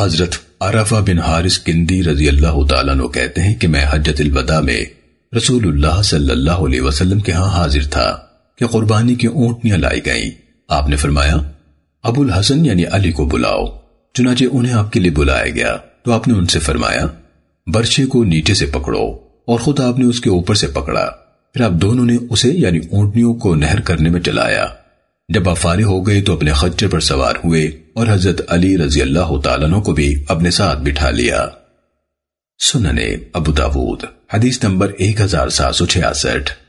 حضرت عرفہ بن حارث کندی رضی اللہ تعالیٰ عنہ کہتے ہیں کہ میں حجت الوداع میں رسول اللہ صلی اللہ علیہ وسلم کے ہاں حاضر تھا کہ قربانی کی اونٹنیاں لائی گئیں۔ آپ نے فرمایا، ابو الحسن یعنی علی کو بلاؤ، چنانچہ انہیں آپ کے لیے بلایا گیا۔ تو آپ نے ان سے فرمایا، برچے کو نیچے سے پکڑو اور خود آپ نے اس کے اوپر سے پکڑا۔ پھر آپ دونوں نے اسے یعنی اونٹنیوں کو نہر کرنے میں چلایا۔ جب آپ فارغ ہو گئے تو اپنے خچر پر سوار ہوئے اور حضرت علی رضی اللہ تعالیٰ کو بھی اپنے ساتھ بٹھا لیا۔ سننے ابو داود، حدیث نمبر 1766